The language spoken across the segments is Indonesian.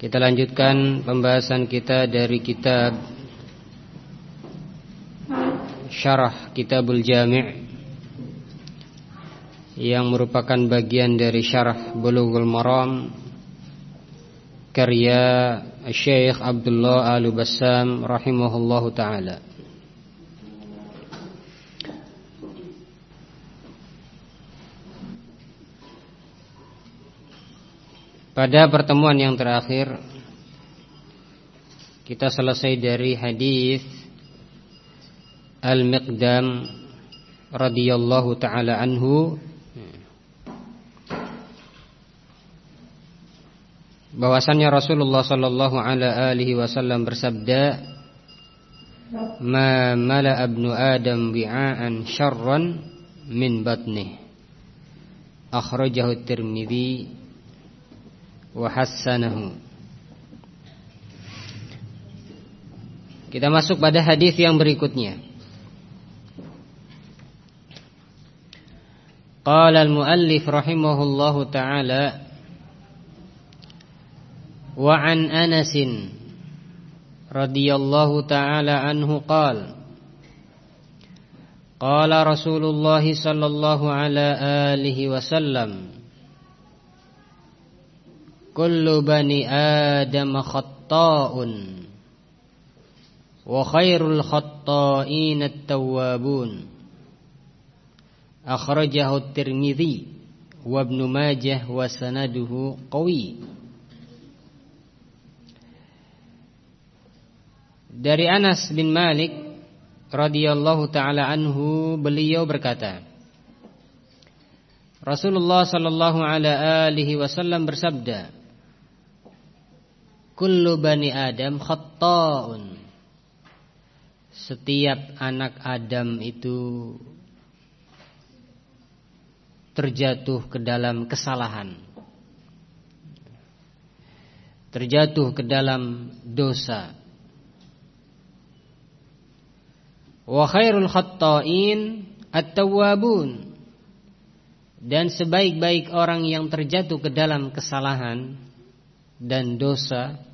Kita lanjutkan pembahasan kita dari kitab Syarah Kitabul Jami' Yang merupakan bagian dari syarah Bulughul Maram Karya Syekh Abdullah Al-Bassam rahimahullahu ta'ala Pada pertemuan yang terakhir kita selesai dari hadis Al-Miqdam radhiyallahu taala anhu. Bahwasannya Rasulullah sallallahu alaihi wasallam bersabda ma mala ibnu adam bi'an syarran min batnih. Akhrajahu at-Tirmidzi wa Kita masuk pada hadis yang berikutnya. Qala al-muallif rahimahullahu taala wa an Anas radhiyallahu taala anhu qala Qala Rasulullah sallallahu ala wasallam Kullu bani Adam khatta'un. Wa khairul khatta'in at-tawwabun. Akhrajahu at-Tirmidzi wa Ibnu Majah wa sanaduhu qawi. Dari Anas bin Malik radhiyallahu taala anhu beliau berkata Rasulullah sallallahu alaihi wasallam bersabda Kullu bani Adam khatta'un. Setiap anak Adam itu Terjatuh ke dalam kesalahan. Terjatuh ke dalam dosa. Wa khairul khatta'in At-tawwabun. Dan sebaik-baik orang yang terjatuh ke dalam kesalahan Dan dosa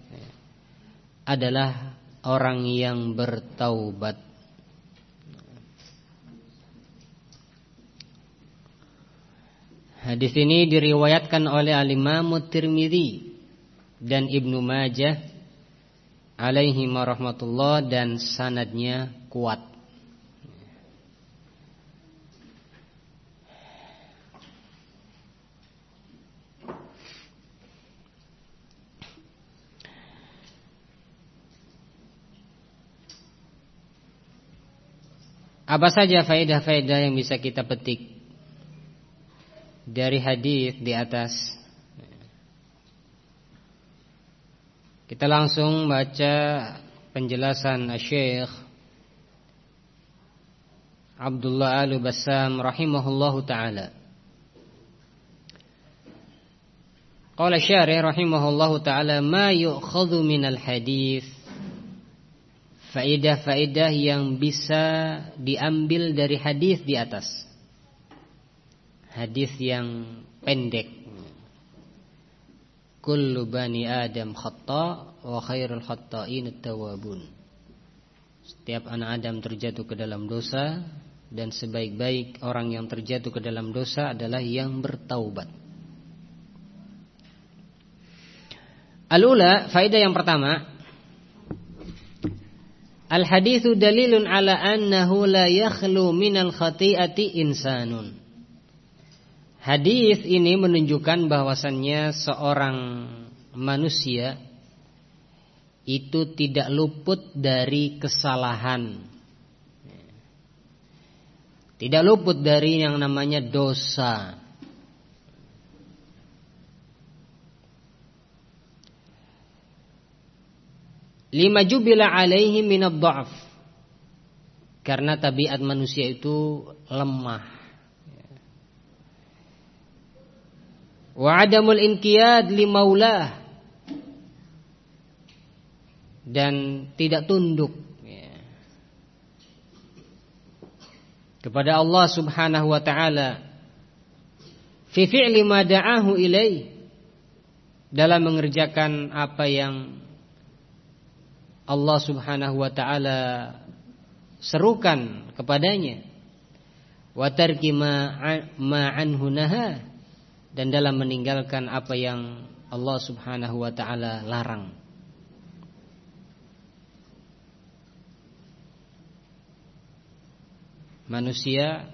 adalah orang yang bertaubat. Hadis ini diriwayatkan oleh Al-Imam Tirmidzi dan Ibnu Majah alaihi warahmatullah dan sanadnya kuat. Apa saja faedah-faedah yang bisa kita petik dari hadis di atas? Kita langsung baca penjelasan Syekh Abdullah Al-Bassam rahimahullahu taala. Qala syarih rahimahullahu taala ma yu'khadhu minal hadis faedah-faedah yang bisa diambil dari hadis di atas. Hadis yang pendek. Kullu bani Adam khata wa khairul khata'in at-tawwabun. Setiap anak Adam terjatuh ke dalam dosa dan sebaik-baik orang yang terjatuh ke dalam dosa adalah yang bertaubat. Alula, faedah yang pertama, Al-hadithu dalilun ala annahu la yakhlu minal khati'ati insanun. Hadis ini menunjukkan bahwasannya seorang manusia itu tidak luput dari kesalahan. Tidak luput dari yang namanya dosa. Lima jubila alaihi minad dha'f karena tabiat manusia itu lemah. Wa adamul inqiyad limaulah dan tidak tunduk. Kepada Allah Subhanahu wa taala. Fi fi'li ma da'ahu ilaih dalam mengerjakan apa yang Allah Subhanahu wa taala serukan kepadanya wa tarki ma anhu dan dalam meninggalkan apa yang Allah Subhanahu wa taala larang manusia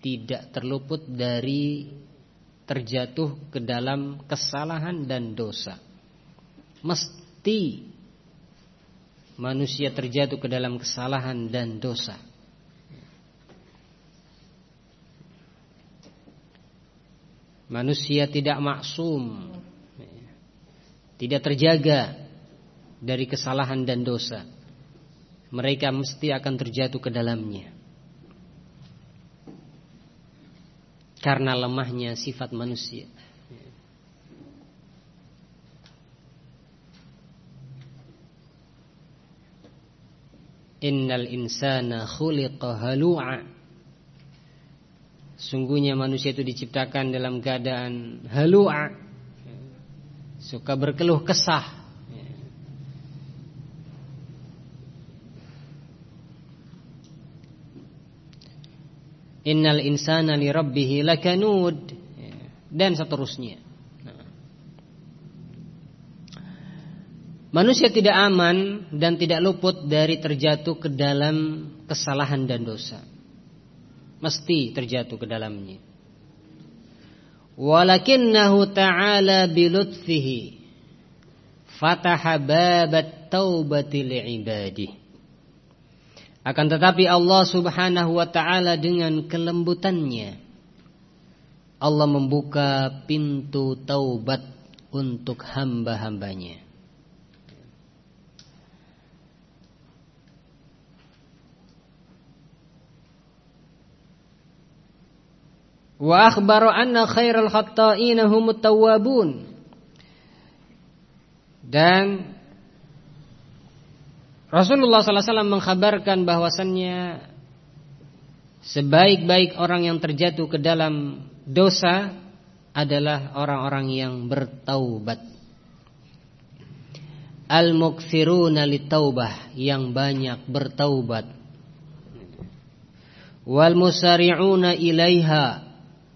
tidak terluput dari terjatuh ke dalam kesalahan dan dosa. Mesti manusia terjatuh ke dalam kesalahan dan dosa. Manusia tidak maksum, tidak terjaga dari kesalahan dan dosa. Mereka mesti akan terjatuh ke dalamnya. karena lemahnya sifat manusia. Innal insana khuliqa halu'a. Sungguhnya manusia itu diciptakan dalam keadaan halu'a. Suka berkeluh kesah. Innal insana li rabbih lakanud. Dan seterusnya. Manusia tidak aman dan tidak luput dari terjatuh ke dalam kesalahan dan dosa. Mesti terjatuh ke dalamnya. Walakinnahu ta'ala bilutfihi fataha babat taubati li'ibadihi akan tetapi Allah subhanahu wa ta'ala dengan kelembutannya Allah membuka pintu taubat untuk hamba-hambanya Wa akhbaru anna khairal khatta'ina humut tawwabun Dan Rasulullah SAW mengkhabarkan bahwasannya sebaik-baik orang yang terjatuh ke dalam dosa adalah orang-orang yang bertaubat. Al-mukfiruna litaubah yang banyak bertaubat. Wal musari'una ilaiha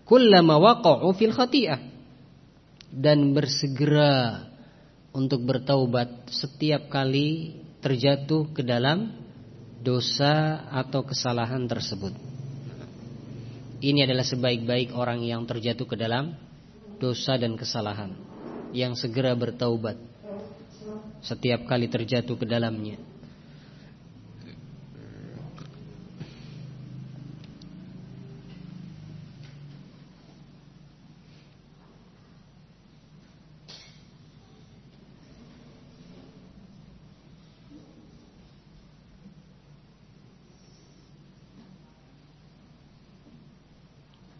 kullama waqa'u fil khati'ah dan bersegera untuk bertaubat setiap kali terjatuh ke dalam dosa atau kesalahan tersebut. Ini adalah sebaik-baik orang yang terjatuh ke dalam dosa dan kesalahan yang segera bertaubat setiap kali terjatuh ke dalamnya.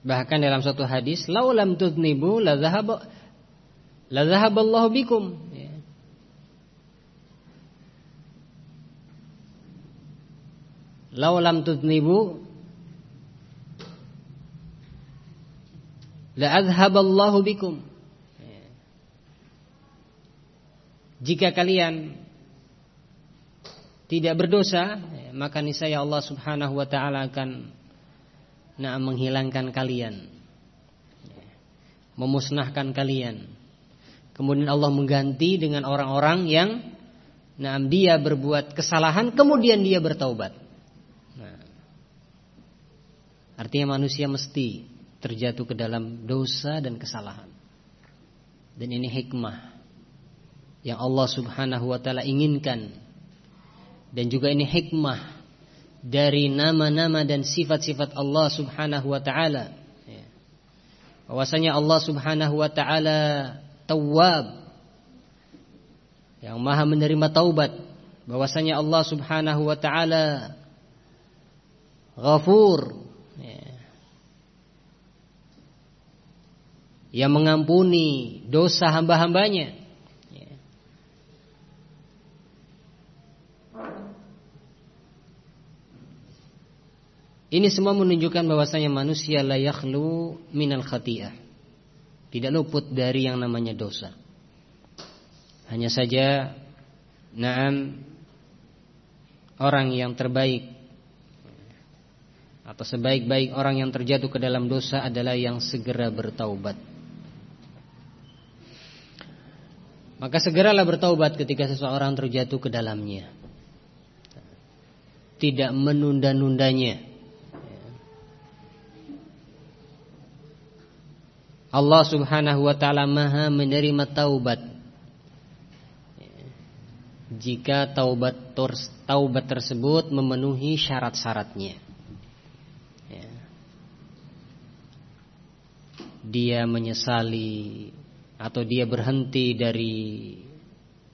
Bahkan dalam suatu hadis, "Laulam tudnibu la dhahaba la bikum." Ya. Laulam tudnibu la adhaballahu bikum. Ya. Jika kalian tidak berdosa, ya, maka niscaya Allah Subhanahu wa taala akan nah menghilangkan kalian. Memusnahkan kalian. Kemudian Allah mengganti dengan orang-orang yang nah dia berbuat kesalahan kemudian dia bertaubat. Nah, artinya manusia mesti terjatuh ke dalam dosa dan kesalahan. Dan ini hikmah yang Allah Subhanahu wa taala inginkan. Dan juga ini hikmah dari nama-nama dan sifat-sifat Allah Subhanahu wa taala. Ya. Bahwasanya Allah Subhanahu wa taala Tawwab yang Maha menerima taubat bahwasanya Allah Subhanahu wa taala Ghafur ya. yang mengampuni dosa hamba-hambanya ya. Ini semua menunjukkan bahwasanya manusia la yakhlu minal khati'ah. Tidak luput dari yang namanya dosa. Hanya saja Naam Orang yang terbaik Atau sebaik-baik orang yang terjatuh ke dalam dosa Adalah yang segera bertaubat Maka segeralah bertaubat ketika seseorang terjatuh ke dalamnya Tidak menunda-nundanya Allah subhanahu wa ta'ala maha menerima taubat jika taubat taubat tersebut memenuhi syarat-syaratnya. Ya. Dia menyesali atau dia berhenti dari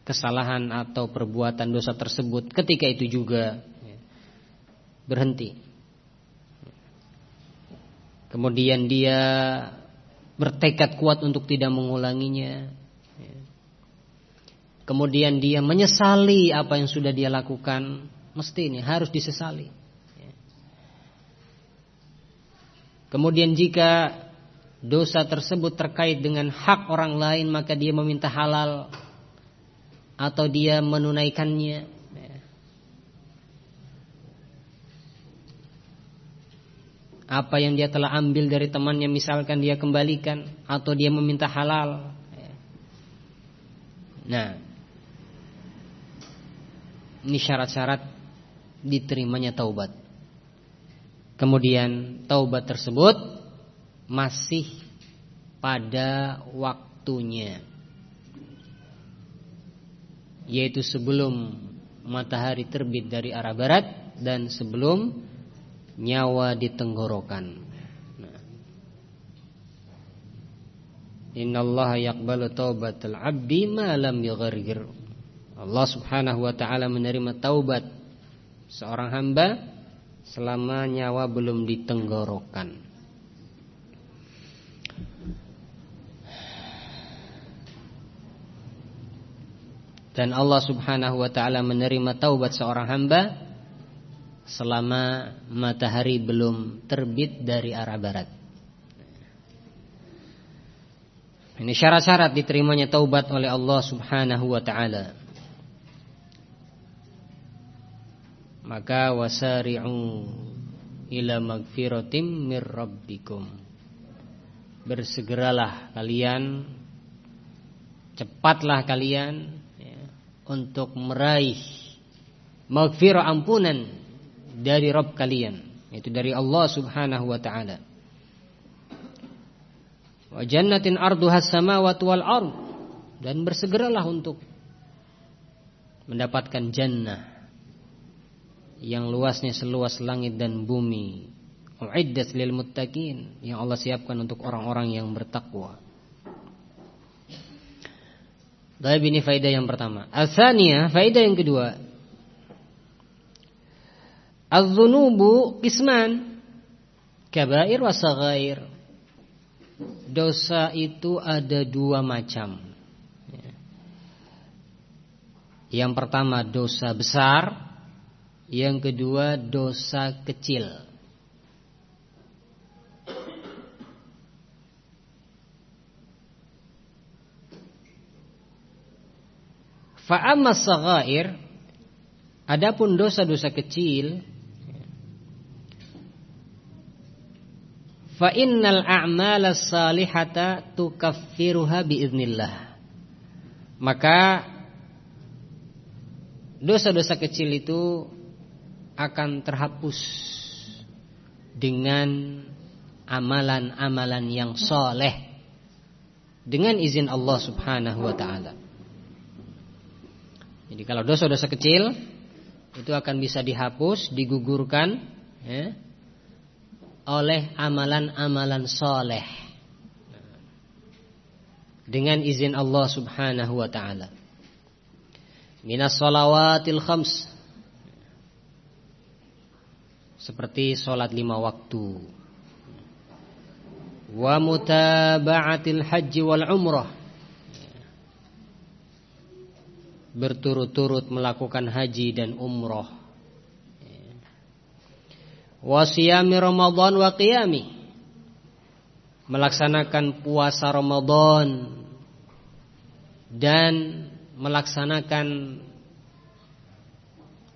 kesalahan atau perbuatan dosa tersebut ketika itu juga ya, berhenti. Kemudian dia bertekad kuat untuk tidak mengulanginya kemudian dia menyesali apa yang sudah dia lakukan, mesti ini harus disesali. Kemudian jika dosa tersebut terkait dengan hak orang lain maka dia meminta halal atau dia menunaikannya. Apa yang dia telah ambil dari temannya misalkan dia kembalikan atau dia meminta halal. Nah, ini syarat-syarat diterimanya taubat. Kemudian taubat tersebut masih pada waktunya. Yaitu sebelum matahari terbit dari arah barat dan sebelum nyawa ditenggorokan. Nah. Innallaha yaqbalu taubatal 'abdi ma lam yughargir. Allah subhanahu wa ta'ala menerima taubat Seorang hamba Selama nyawa belum ditenggorokan Dan Allah subhanahu wa ta'ala menerima taubat seorang hamba Selama matahari belum terbit dari arah barat. Ini syarat-syarat diterimanya taubat oleh Allah subhanahu wa ta'ala. Maka wasari'u ila magfiratim mir rabbikum. Bersegeralah kalian cepatlah kalian ya, untuk meraih magfirah ampunan dari Rabb kalian itu dari Allah Subhanahu wa taala wa jannatin arduhas samawati wal ard dan bersegeralah untuk mendapatkan jannah yang luasnya seluas langit dan bumi. Uiddat lil muttaqin yang Allah siapkan untuk orang-orang yang bertakwa. Baik ini faedah yang pertama. Al-tsaniyah, faedah yang kedua. Az-dzunubu qisman. Kabair wa saghair. Dosa itu ada dua macam. Yang pertama dosa besar yang kedua dosa kecil Fa'amma saghair Adapun dosa-dosa kecil Fa innal a'mala salihata tukaffiruha biiznillah Maka dosa-dosa kecil itu akan terhapus dengan amalan-amalan yang soleh dengan izin Allah Subhanahu wa taala. Jadi kalau dosa-dosa kecil itu akan bisa dihapus, digugurkan ya, oleh amalan-amalan soleh. Dengan izin Allah Subhanahu wa taala. minas salawatil khams. Seperti sholat lima waktu. Wa mutaba'atil haji wal umrah. Berturut-turut melakukan haji dan umrah wa siyami ramadan wa qiyami melaksanakan puasa Ramadan dan melaksanakan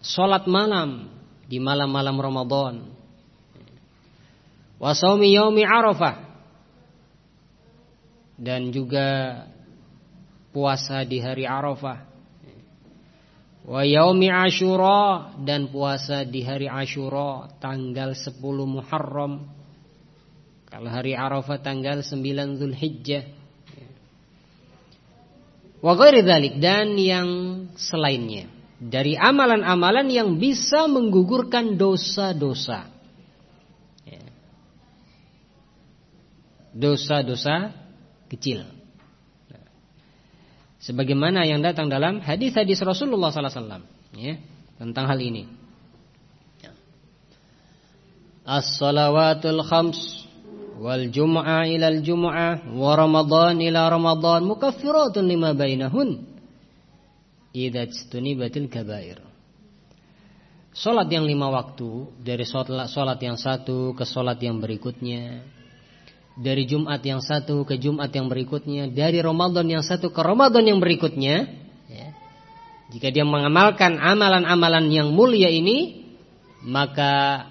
sholat malam di malam-malam Ramadan. Wasaumi yaumi Arafah dan juga puasa di hari Arafah. Wa yaumi Ashura dan puasa di hari Ashura tanggal 10 Muharram. Kalau hari Arafah tanggal 9 Zulhijjah. Wa ghairi dan yang selainnya dari amalan-amalan yang bisa menggugurkan dosa-dosa. Ya. Dosa-dosa kecil. Sebagaimana yang datang dalam hadis-hadis Rasulullah sallallahu alaihi wasallam ya, tentang hal ini. As-salawatul khams wal jum'ah ilal jum'ah wa ramadhan ila ramadhan mukaffiratun lima bainahun idza istunibatil kabair Salat yang lima waktu dari salat yang satu ke salat yang berikutnya dari Jumat yang satu ke Jumat yang berikutnya dari Ramadan yang satu ke Ramadan yang berikutnya ya. jika dia mengamalkan amalan-amalan yang mulia ini maka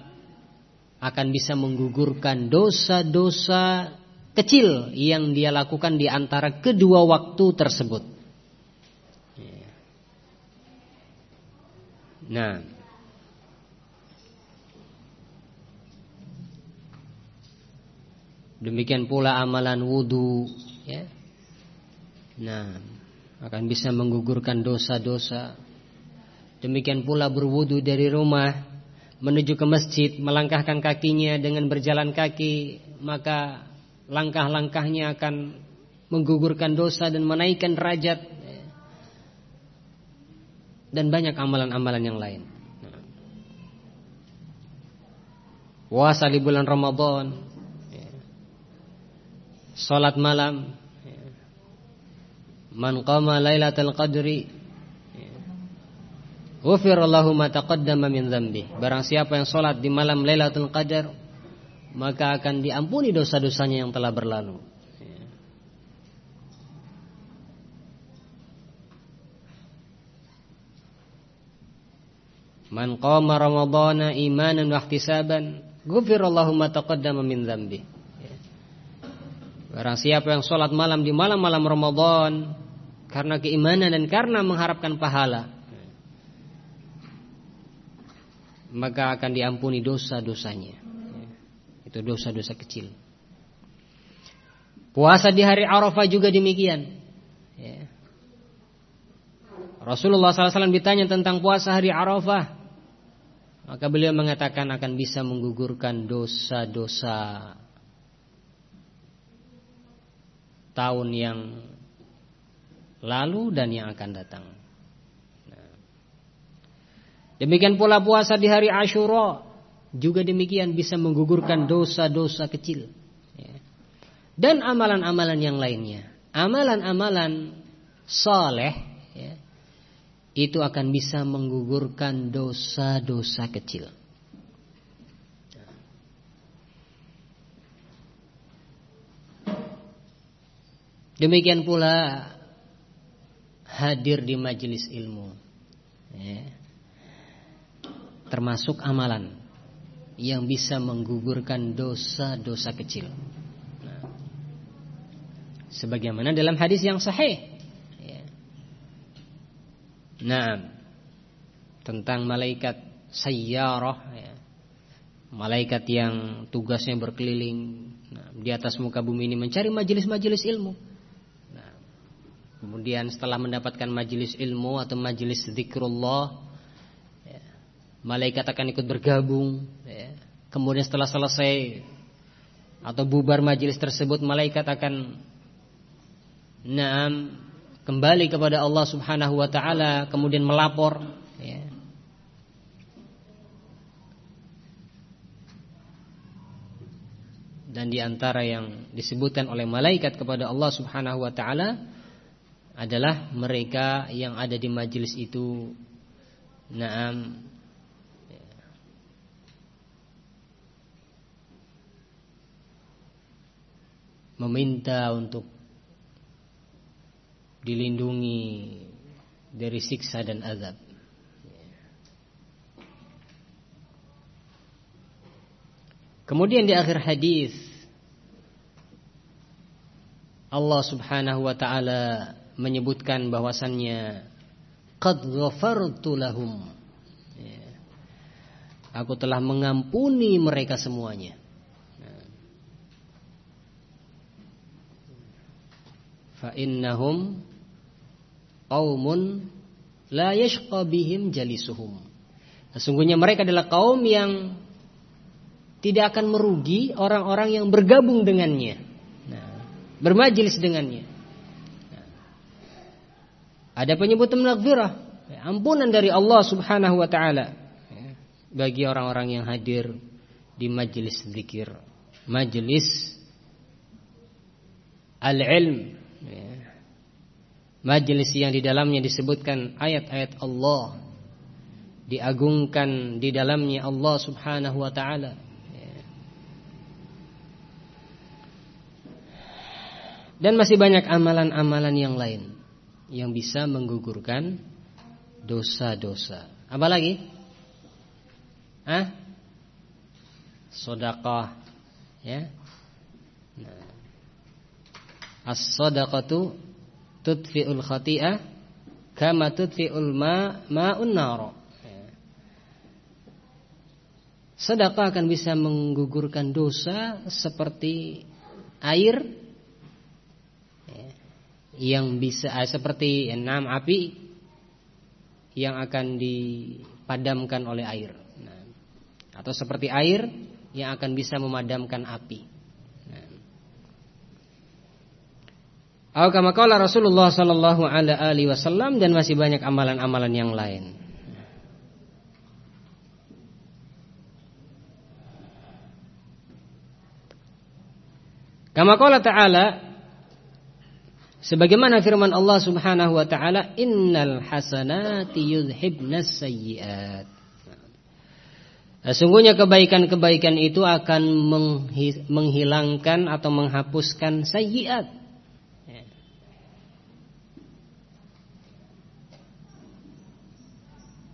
akan bisa menggugurkan dosa-dosa kecil yang dia lakukan di antara kedua waktu tersebut. Nah, demikian pula amalan wudhu, ya. Nah, akan bisa menggugurkan dosa-dosa. Demikian pula berwudu dari rumah menuju ke masjid melangkahkan kakinya dengan berjalan kaki maka langkah-langkahnya akan menggugurkan dosa dan menaikkan derajat dan banyak amalan-amalan yang lain. Puasa di bulan Ramadan, salat malam, man qama lailatul qadri Ghufirallahu ma taqaddama min dzambi. Barang siapa yang sholat di malam Lailatul Qadar, maka akan diampuni dosa-dosanya yang telah berlalu. Man qama ramadhana imanan wa ihtisaban, ghufirallahu ma taqaddama min dzambi. Barang siapa yang sholat malam di malam-malam Ramadan karena keimanan dan karena mengharapkan pahala, maka akan diampuni dosa-dosanya. Itu dosa-dosa kecil. Puasa di hari Arafah juga demikian. Ya. Rasulullah SAW ditanya tentang puasa hari Arafah. Maka beliau mengatakan akan bisa menggugurkan dosa-dosa tahun yang lalu dan yang akan datang. Demikian pula puasa di hari Ashura juga demikian bisa menggugurkan dosa-dosa kecil. Ya. Dan amalan-amalan yang lainnya. Amalan-amalan soleh ya, itu akan bisa menggugurkan dosa-dosa kecil. Demikian pula hadir di majelis ilmu. Ya termasuk amalan yang bisa menggugurkan dosa-dosa kecil. Nah, sebagaimana dalam hadis yang sahih. Ya. Nah, tentang malaikat sayyarah, ya. malaikat yang tugasnya berkeliling nah, di atas muka bumi ini mencari majelis-majelis ilmu. Kemudian setelah mendapatkan majelis ilmu atau majelis zikrullah malaikat akan ikut bergabung. Ya. Kemudian setelah selesai atau bubar majelis tersebut, malaikat akan naam kembali kepada Allah Subhanahu wa taala kemudian melapor ya. Dan di antara yang disebutkan oleh malaikat kepada Allah Subhanahu wa taala adalah mereka yang ada di majelis itu Naam Meminta untuk dilindungi dari siksa dan azab. Kemudian di akhir hadis Allah Subhanahu wa taala menyebutkan bahwasannya qad ghafartu lahum. Aku telah mengampuni mereka semuanya. Fa innahum qaumun la yashqa bihim jalisuhum. Sesungguhnya mereka adalah kaum yang tidak akan merugi orang-orang yang bergabung dengannya. Nah, bermajelis dengannya. Ada penyebutan maghfirah, ampunan dari Allah Subhanahu wa taala. Bagi orang-orang yang hadir di majelis zikir, majelis al-ilm. Majelis yang di dalamnya disebutkan ayat-ayat Allah Diagungkan di dalamnya Allah subhanahu wa ta'ala. Dan masih banyak amalan-amalan yang lain Yang bisa menggugurkan dosa-dosa Apa lagi? Hah? Sodakah Ya nah. As-sodaqatu tudfi'ul khati'ah kama tudfi'ul ma ma'un nar. Sedekah akan bisa menggugurkan dosa seperti air yang bisa eh, seperti enam api yang akan dipadamkan oleh air. Nah, atau seperti air yang akan bisa memadamkan api. Atau kama qala Rasulullah sallallahu alaihi wasallam dan masih banyak amalan-amalan yang lain. Kama qala ta'ala sebagaimana firman Allah Subhanahu wa taala innal hasanati yudhibnas sayyiat. Sesungguhnya kebaikan-kebaikan itu akan menghilangkan atau menghapuskan sayyiat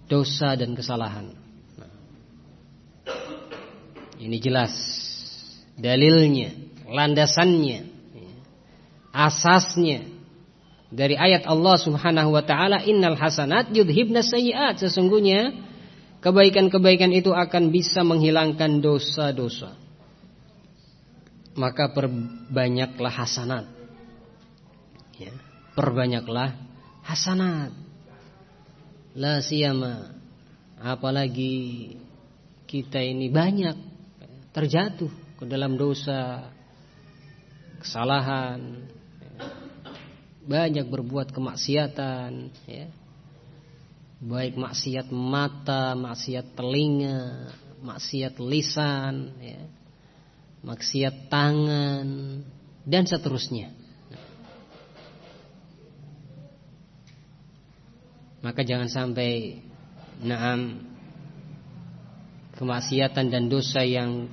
dosa dan kesalahan. Ini jelas dalilnya, landasannya, asasnya dari ayat Allah Subhanahu wa taala innal hasanat yudhibna sayyiat sesungguhnya kebaikan-kebaikan itu akan bisa menghilangkan dosa-dosa. Maka perbanyaklah hasanat. Ya, perbanyaklah hasanat. La siyama apalagi kita ini banyak terjatuh ke dalam dosa, kesalahan, banyak berbuat kemaksiatan, ya. baik maksiat mata, maksiat telinga, maksiat lisan, ya. maksiat tangan, dan seterusnya. Maka jangan sampai naam kemaksiatan dan dosa yang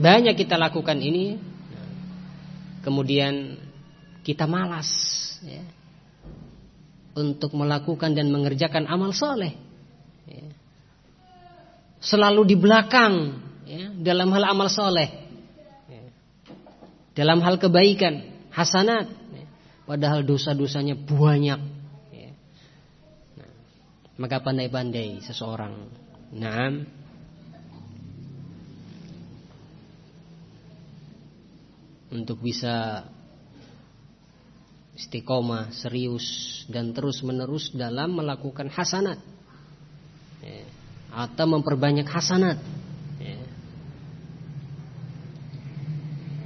banyak kita lakukan ini kemudian kita malas ya, untuk melakukan dan mengerjakan amal soleh ya. selalu di belakang ya, dalam hal amal soleh ya. dalam hal kebaikan hasanat ya. padahal dosa-dosanya banyak maka pandai-pandai seseorang Naam Untuk bisa Istiqomah Serius Dan terus menerus dalam melakukan hasanat ya. Atau memperbanyak hasanat ya.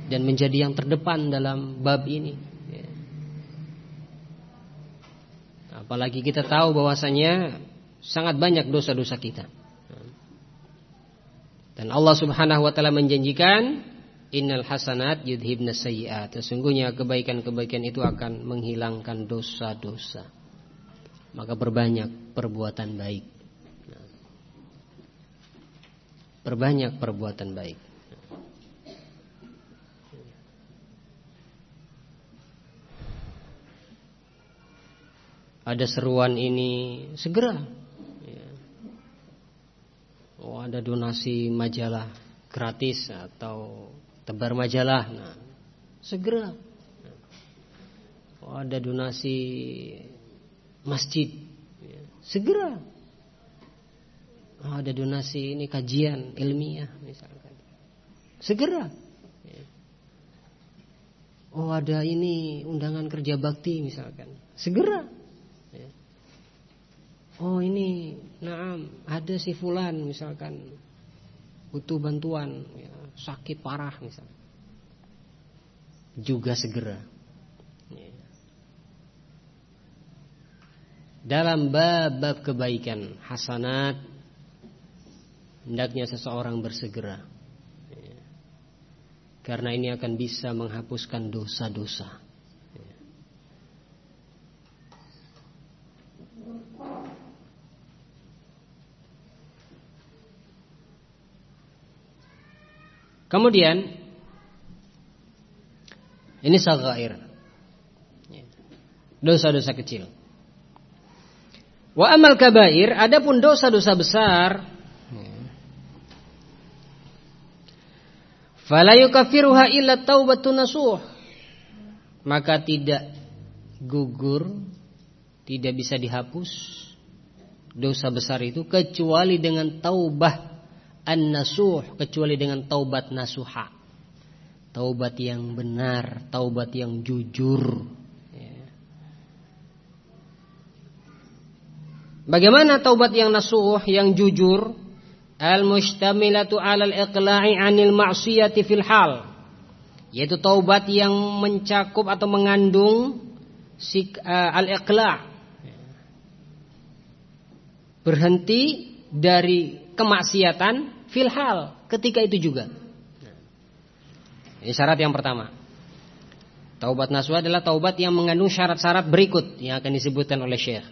Dan menjadi yang terdepan dalam bab ini ya. Apalagi kita tahu bahwasanya sangat banyak dosa-dosa kita. Dan Allah Subhanahu wa taala menjanjikan innal hasanat yudhibna sayyi'at. Sesungguhnya kebaikan-kebaikan itu akan menghilangkan dosa-dosa. Maka berbanyak perbuatan baik. Perbanyak perbuatan baik. Ada seruan ini segera oh ada donasi majalah gratis atau tebar majalah. Nah. Segera. Oh ada donasi masjid. Ya, segera. Oh ada donasi ini kajian ilmiah misalkan. Segera. Ya. oh ada ini undangan kerja bakti misalkan. Segera. Oh ini, naam, ada si fulan misalkan. Butuh bantuan, ya, sakit parah misalnya, juga segera. Dalam bab-bab kebaikan hasanat, hendaknya seseorang bersegera, karena ini akan bisa menghapuskan dosa-dosa. Kemudian ini sagair. Dosa-dosa kecil. Wa amal kabair, adapun dosa-dosa besar, fala yukaffiruha illa taubatun nasuh. Maka tidak gugur, tidak bisa dihapus dosa besar itu kecuali dengan taubah an-nasuh kecuali dengan taubat nasuha. Taubat yang benar, taubat yang jujur. Ya. Bagaimana taubat yang nasuh, yang jujur? Al-mustamilatu 'alal iqla'i 'anil ma'siyati fil hal. Yaitu taubat yang mencakup atau mengandung uh, al-iqla'. Berhenti dari kemaksiatan filhal ketika itu juga. Ini syarat yang pertama. Taubat nasuha adalah taubat yang mengandung syarat-syarat berikut yang akan disebutkan oleh Syekh.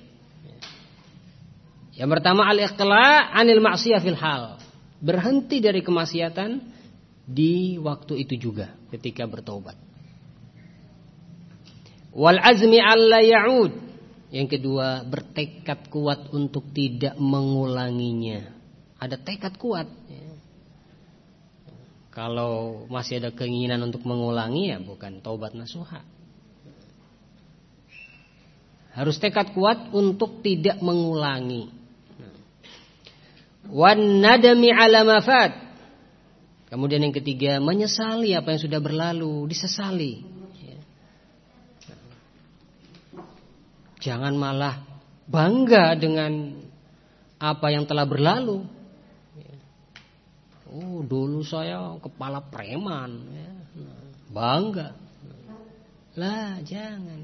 Yang pertama al-iqla' anil ma'siyah fil hal. Berhenti dari kemaksiatan di waktu itu juga ketika bertobat. Wal azmi alla ya'ud. Yang kedua, bertekad kuat untuk tidak mengulanginya ada tekad kuat. Ya. Kalau masih ada keinginan untuk mengulangi ya bukan taubat nasuha. Harus tekad kuat untuk tidak mengulangi. Wan nadami ala mafat. Kemudian yang ketiga menyesali apa yang sudah berlalu, disesali. Jangan malah bangga dengan apa yang telah berlalu. Oh dulu saya kepala preman ya. Bangga. Lah jangan.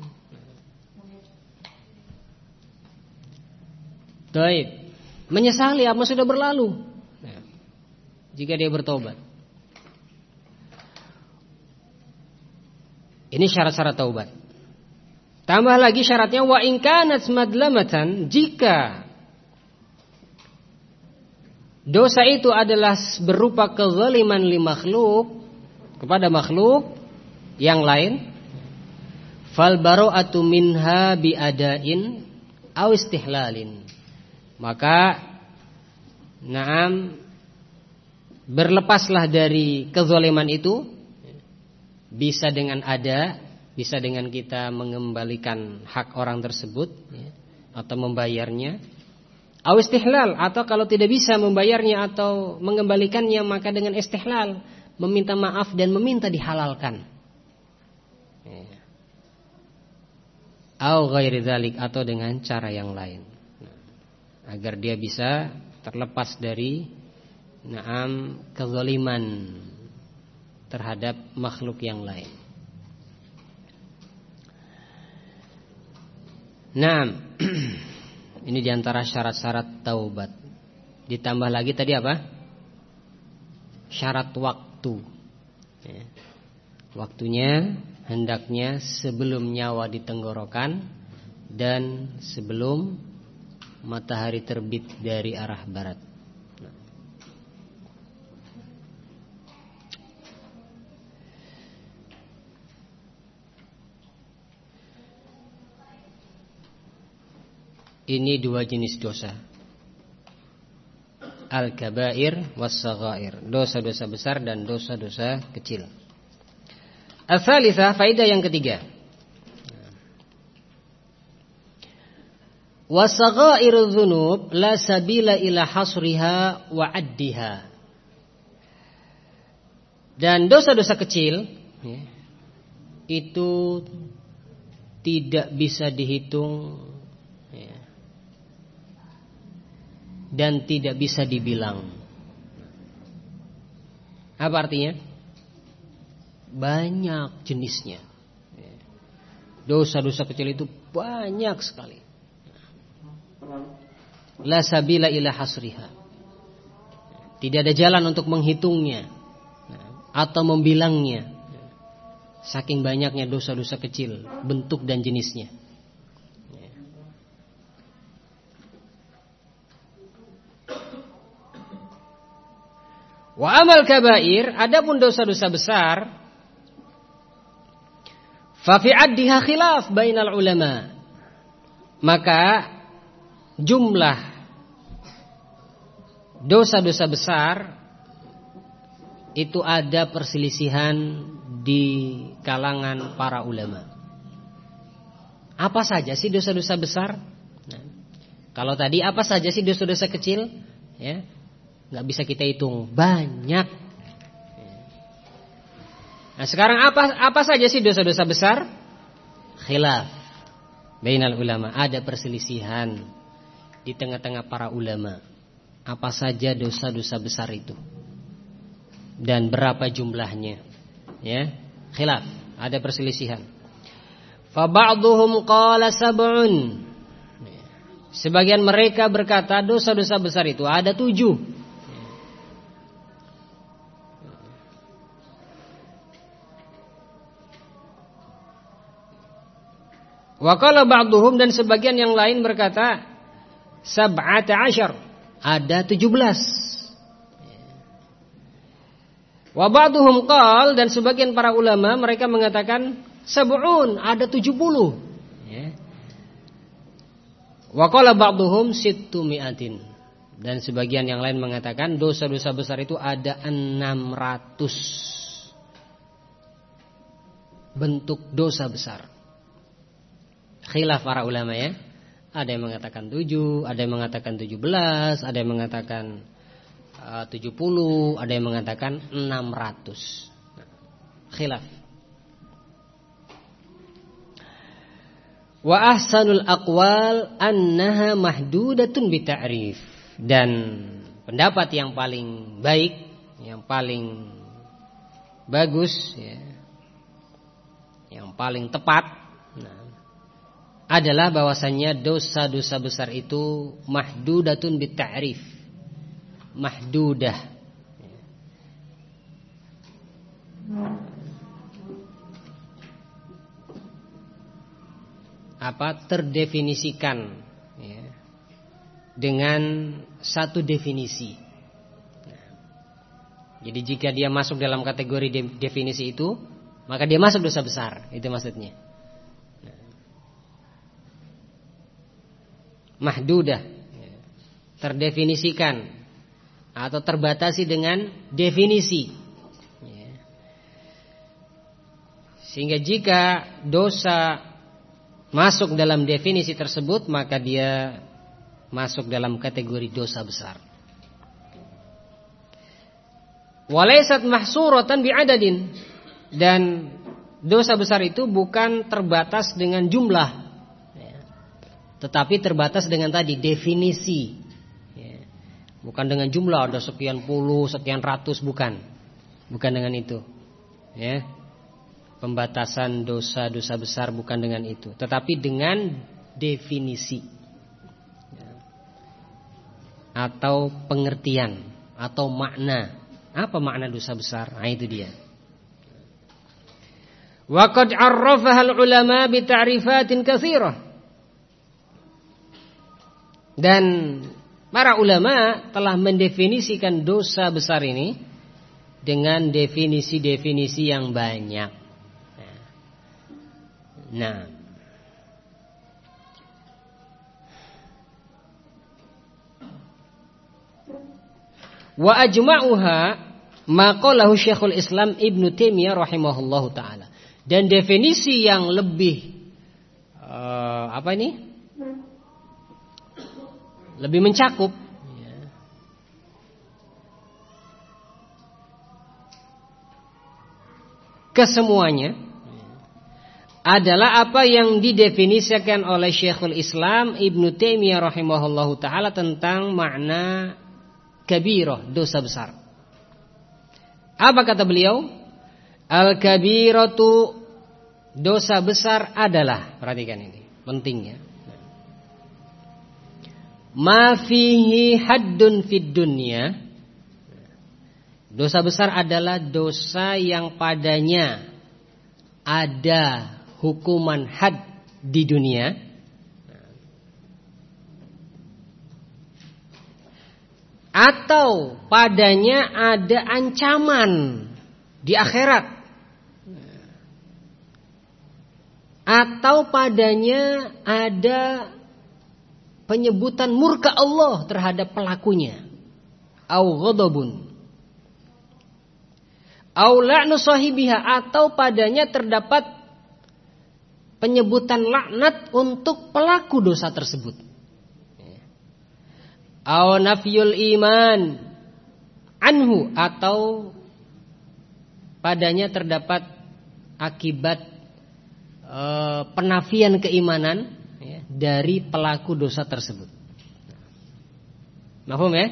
Baik Menyesali apa sudah berlalu? Ya. Jika dia bertobat. Ini syarat-syarat taubat. Tambah lagi syaratnya wa in kanat madlamatan jika Dosa itu adalah berupa kezaliman li makhluk kepada makhluk yang lain. Fal bara'atu minha bi adain aw istihlalin. Maka na'am berlepaslah dari kezaliman itu bisa dengan ada, bisa dengan kita mengembalikan hak orang tersebut ya, atau membayarnya Aw istihlal atau kalau tidak bisa membayarnya atau mengembalikannya maka dengan istihlal meminta maaf dan meminta dihalalkan. Au atau dengan cara yang lain. agar dia bisa terlepas dari naam kezaliman terhadap makhluk yang lain. Nah, ini di antara syarat-syarat taubat. Ditambah lagi tadi apa? Syarat waktu. Ya. Waktunya hendaknya sebelum nyawa di tenggorokan dan sebelum matahari terbit dari arah barat. Ini dua jenis dosa. Al-kabair was-saghair. Dosa-dosa besar dan dosa-dosa kecil. Al-thalithah, faedah yang ketiga. Wasaghairu dzunub la sabila ila hasriha wa addiha. Dan dosa-dosa kecil ya, itu tidak bisa dihitung ya, dan tidak bisa dibilang. Apa artinya? Banyak jenisnya. Dosa-dosa kecil itu banyak sekali. La sabila ila hasriha. Tidak ada jalan untuk menghitungnya atau membilangnya. Saking banyaknya dosa-dosa kecil, bentuk dan jenisnya. Wa amal kabair, adapun dosa-dosa besar, fa fi addiha khilaf bainal ulama. Maka jumlah dosa-dosa besar itu ada perselisihan di kalangan para ulama. Apa saja sih dosa-dosa besar? Nah, kalau tadi apa saja sih dosa-dosa kecil? Ya, nggak bisa kita hitung banyak. Nah sekarang apa apa saja sih dosa-dosa besar? Khilaf bainal ulama ada perselisihan di tengah-tengah para ulama. Apa saja dosa-dosa besar itu dan berapa jumlahnya? Ya, khilaf ada perselisihan. Fa ba'dhum qala sab'un. Sebagian mereka berkata dosa-dosa besar itu ada tujuh. Wakala ba'duhum dan sebagian yang lain berkata sab'ata asyar. Ada tujuh belas. Wa ba'duhum qal dan sebagian para ulama mereka mengatakan sab'un ada tujuh puluh. Ya. Wa qala ba'duhum sittu mi'atin. Dan sebagian yang lain mengatakan dosa-dosa besar itu ada enam ratus bentuk dosa besar khilaf para ulama ya. Ada yang mengatakan 7, ada yang mengatakan 17, ada yang mengatakan uh, 70, ada yang mengatakan 600. Khilaf. Wa ahsanul aqwal annaha mahdudatun bita'rif. Dan pendapat yang paling baik, yang paling bagus ya, yang paling tepat adalah bahwasannya dosa-dosa besar itu mahdudatun bitta'rif. Mahdudah. Apa terdefinisikan ya, dengan satu definisi. jadi jika dia masuk dalam kategori definisi itu, maka dia masuk dosa besar. Itu maksudnya. Mahdudah. Terdefinisikan atau terbatasi dengan definisi. Sehingga jika dosa masuk dalam definisi tersebut maka dia masuk dalam kategori dosa besar. Walaysat mahsuratan bi'adadin. Dan dosa besar itu bukan terbatas dengan jumlah tetapi terbatas dengan tadi definisi. Ya. Bukan dengan jumlah ada sekian puluh, sekian ratus, bukan. Bukan dengan itu. Ya. Pembatasan dosa-dosa besar bukan dengan itu. Tetapi dengan definisi atau pengertian atau makna. Apa makna dosa besar? Nah, itu dia. Waqad 'arrafaha al-ulama bi ta'rifatin katsirah. Dan para ulama telah mendefinisikan dosa besar ini dengan definisi-definisi yang banyak. Nah, Wa ajma'uha maqalahu Syekhul Islam Ibnu Taimiyah rahimahullahu taala. Dan definisi yang lebih uh, apa ini? Lebih mencakup kesemuanya adalah apa yang didefinisikan oleh Syekhul Islam Ibnu Taimiyah rahimahullahu taala tentang makna kabirah, dosa besar. Apa kata beliau? Al-kabiratu dosa besar adalah, perhatikan ini, pentingnya. Ma fihi haddun fid dunya. Dosa besar adalah dosa yang padanya ada hukuman had di dunia atau padanya ada ancaman di akhirat atau padanya ada penyebutan murka Allah terhadap pelakunya. Au ghadabun. Au la'nu sahibiha atau padanya terdapat penyebutan laknat untuk pelaku dosa tersebut. Au nafyul iman anhu atau padanya terdapat akibat e, penafian keimanan dari pelaku dosa tersebut. Mahfum ya?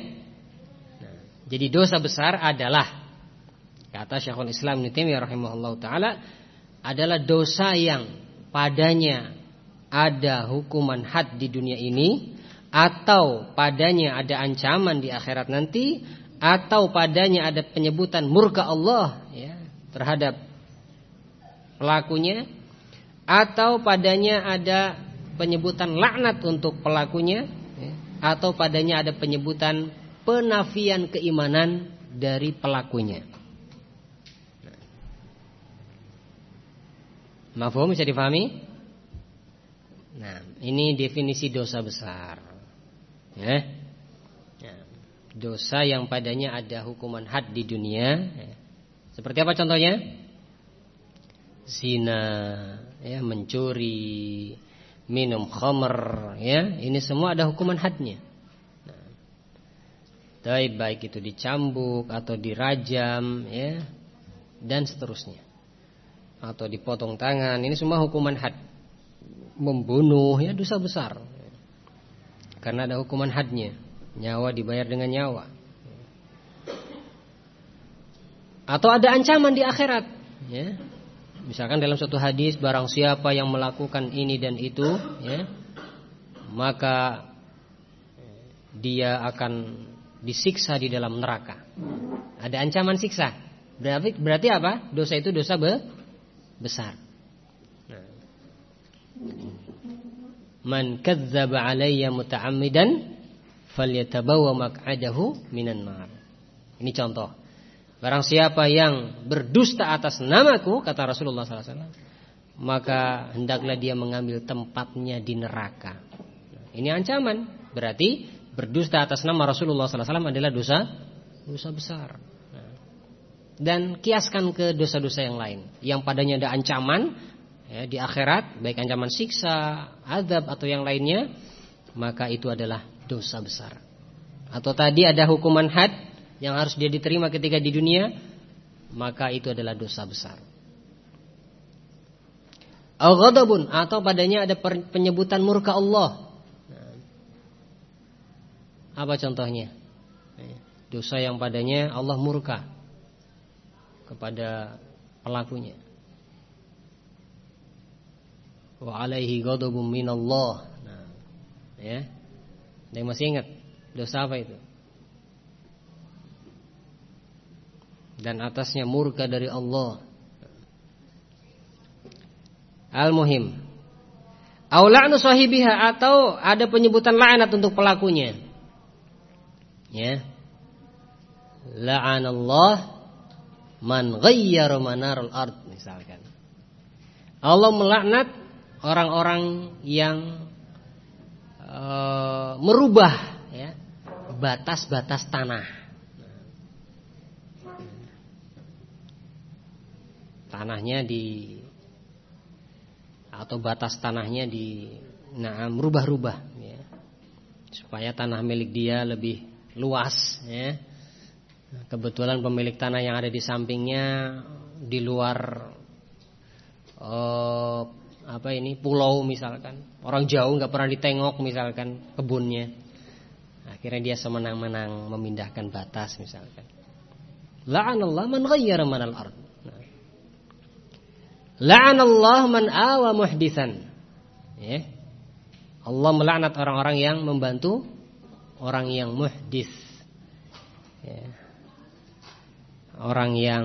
Jadi dosa besar adalah kata Syekhul Islam Ibnu Taimiyah rahimahullah taala adalah dosa yang padanya ada hukuman had di dunia ini atau padanya ada ancaman di akhirat nanti atau padanya ada penyebutan murka Allah ya, terhadap pelakunya atau padanya ada penyebutan laknat untuk pelakunya ya, atau padanya ada penyebutan penafian keimanan dari pelakunya. Mafhum bisa difahami? Nah, ini definisi dosa besar. Ya. ya. Dosa yang padanya ada hukuman had di dunia. Ya. Seperti apa contohnya? Zina, ya, mencuri, minum khamr, ya. Ini semua ada hukuman hadnya. Nah. Baik, baik itu dicambuk atau dirajam, ya, dan seterusnya. Atau dipotong tangan, ini semua hukuman had. Membunuh, ya dosa besar. Karena ada hukuman hadnya Nyawa dibayar dengan nyawa Atau ada ancaman di akhirat ya. Misalkan dalam suatu hadis Barang siapa yang melakukan ini dan itu ya, Maka Dia akan disiksa di dalam neraka Ada ancaman siksa Berarti, berarti apa? Dosa itu dosa be, besar. Man kadzdzaba alayya muta'ammidan falyatabawa maq'adahu minan nar. Ini contoh. Barang siapa yang berdusta atas namaku kata Rasulullah SAW maka hendaklah dia mengambil tempatnya di neraka. Ini ancaman. Berarti berdusta atas nama Rasulullah SAW adalah dosa dosa besar. Dan kiaskan ke dosa-dosa yang lain yang padanya ada ancaman ya, di akhirat baik ancaman siksa, azab atau yang lainnya, maka itu adalah dosa besar. Atau tadi ada hukuman had yang harus dia diterima ketika di dunia, maka itu adalah dosa besar. Al-ghadabun atau padanya ada penyebutan murka Allah. Apa contohnya? Dosa yang padanya Allah murka kepada pelakunya. wa alaihi ghadabun minallah. Nah, ya. Ada yang masih ingat dosa apa itu? Dan atasnya murka dari Allah. Al-muhim. Aula'nu sahibiha atau ada penyebutan la'nat untuk pelakunya. Ya. La'anallah man ghayyara manarul ard misalkan. Allah melaknat orang-orang yang uh, merubah ya batas-batas tanah. Tanahnya di atau batas tanahnya di nah merubah-rubah ya. Supaya tanah milik dia lebih luas ya. Kebetulan pemilik tanah yang ada di sampingnya di luar uh, apa ini pulau misalkan orang jauh nggak pernah ditengok misalkan kebunnya akhirnya dia semenang-menang memindahkan batas misalkan la'anallah man ghayyara manal ard. La'anallah man awa muhdisan ya Allah melaknat orang-orang yang membantu orang yang muhdis ya orang yang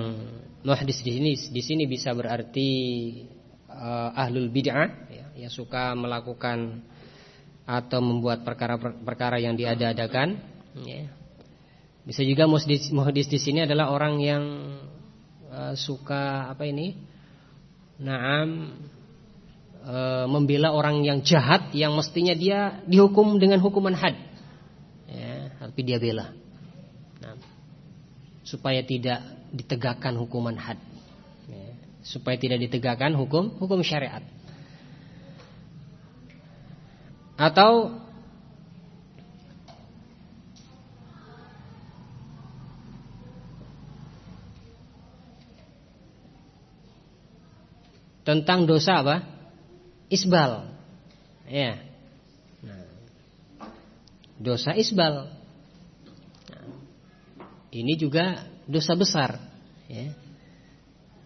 muhdis di sini di sini bisa berarti uh, ahlul bid'ah ya, yang suka melakukan atau membuat perkara-perkara yang diada-adakan ya. Bisa juga muhdis, muhdis di sini adalah orang yang uh, suka apa ini? Naam uh, membela orang yang jahat yang mestinya dia dihukum dengan hukuman had. Ya, tapi dia bela. Supaya tidak ditegakkan hukuman had. Ya, supaya tidak ditegakkan hukum hukum syariat. Atau tentang dosa apa isbal ya dosa isbal ini juga dosa besar ya.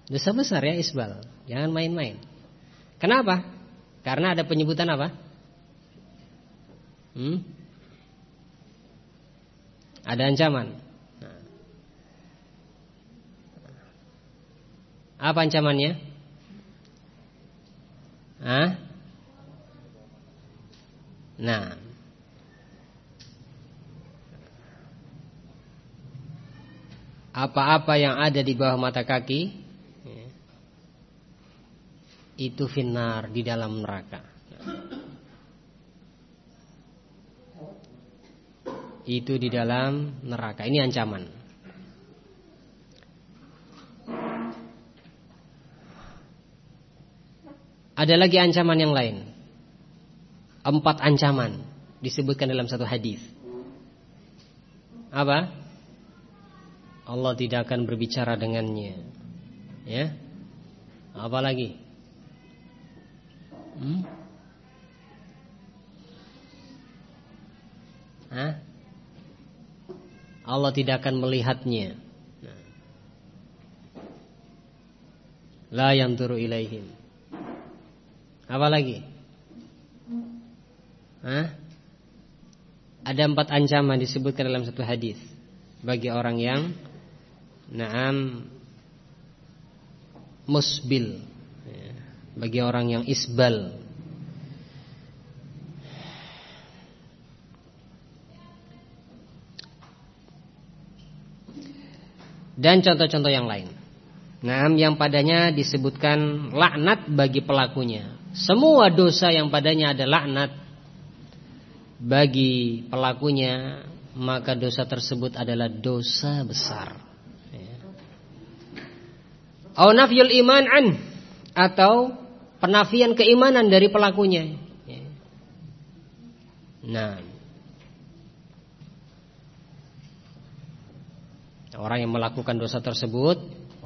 Dosa besar ya isbal Jangan main-main Kenapa? Karena ada penyebutan apa? Hmm? Ada ancaman nah. Apa ancamannya? Hah? Nah apa-apa yang ada di bawah mata kaki ya, itu finar di dalam neraka. Itu di dalam neraka. Ini ancaman. Ada lagi ancaman yang lain. Empat ancaman disebutkan dalam satu hadis. Apa? Allah tidak akan berbicara dengannya. Ya. Apa lagi? Hmm? Hah? Allah tidak akan melihatnya. La yang turu ilaihim. Apa lagi? Hah? Ada empat ancaman disebutkan dalam satu hadis bagi orang yang Naam musbil ya, bagi orang yang isbal. Dan contoh-contoh yang lain. Nah, yang padanya disebutkan laknat bagi pelakunya. Semua dosa yang padanya ada laknat bagi pelakunya, maka dosa tersebut adalah dosa besar. Au nafyul iman an atau penafian keimanan dari pelakunya. Nah, orang yang melakukan dosa tersebut,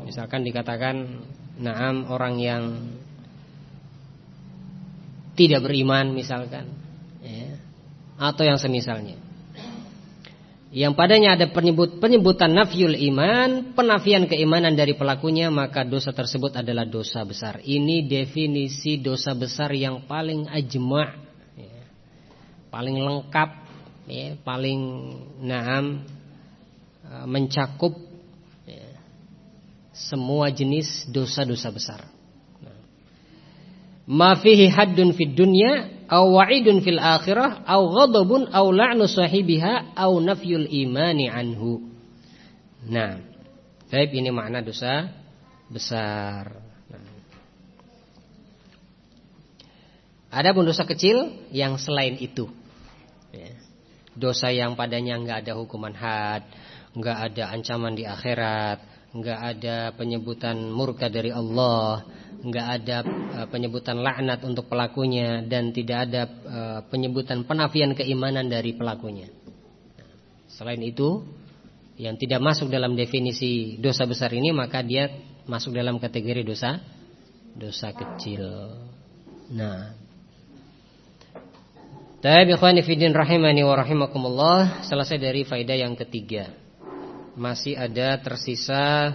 misalkan dikatakan, naam orang yang tidak beriman misalkan, ya, atau yang semisalnya. yang padanya ada penyebut penyebutan nafyul iman, penafian keimanan dari pelakunya, maka dosa tersebut adalah dosa besar. Ini definisi dosa besar yang paling ajma' ya, paling lengkap, ya, paling naam e, mencakup ya, semua jenis dosa-dosa besar. Ma fihi haddun fid dunya aw wa'idun fil akhirah aw ghadabun aw la'nu sahibiha aw nafyul imani anhu. Nah, baik ini makna dosa besar. Nah. Ada pun dosa kecil yang selain itu. Ya. Dosa yang padanya enggak ada hukuman had, enggak ada ancaman di akhirat, enggak ada penyebutan murka dari Allah, nggak ada uh, penyebutan laknat untuk pelakunya dan tidak ada uh, penyebutan penafian keimanan dari pelakunya. Selain itu, yang tidak masuk dalam definisi dosa besar ini maka dia masuk dalam kategori dosa dosa kecil. Nah, Taib ikhwani rahimani wa rahimakumullah Selesai dari faedah yang ketiga Masih ada tersisa.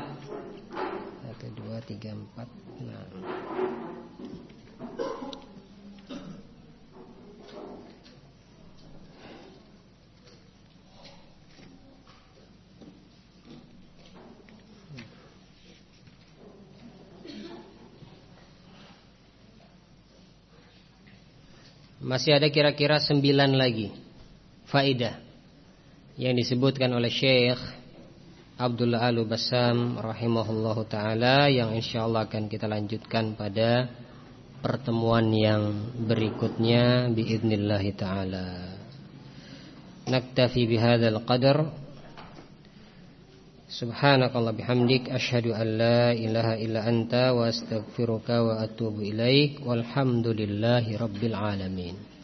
Satu, dua, tiga, empat Masih ada kira-kira sembilan lagi. Faidah. Yang disebutkan oleh Syekh Abdullah Alu Basam Rahimahullahu ta'ala Yang insya Allah akan kita lanjutkan pada Pertemuan yang berikutnya Biidnillahi ta'ala. Naktafi bihadal qadar. Subhanakallah bihamdik Ashadu an la ilaha illa anta Wa astaghfiruka wa atubu ilaik. Walhamdulillahi rabbil alamin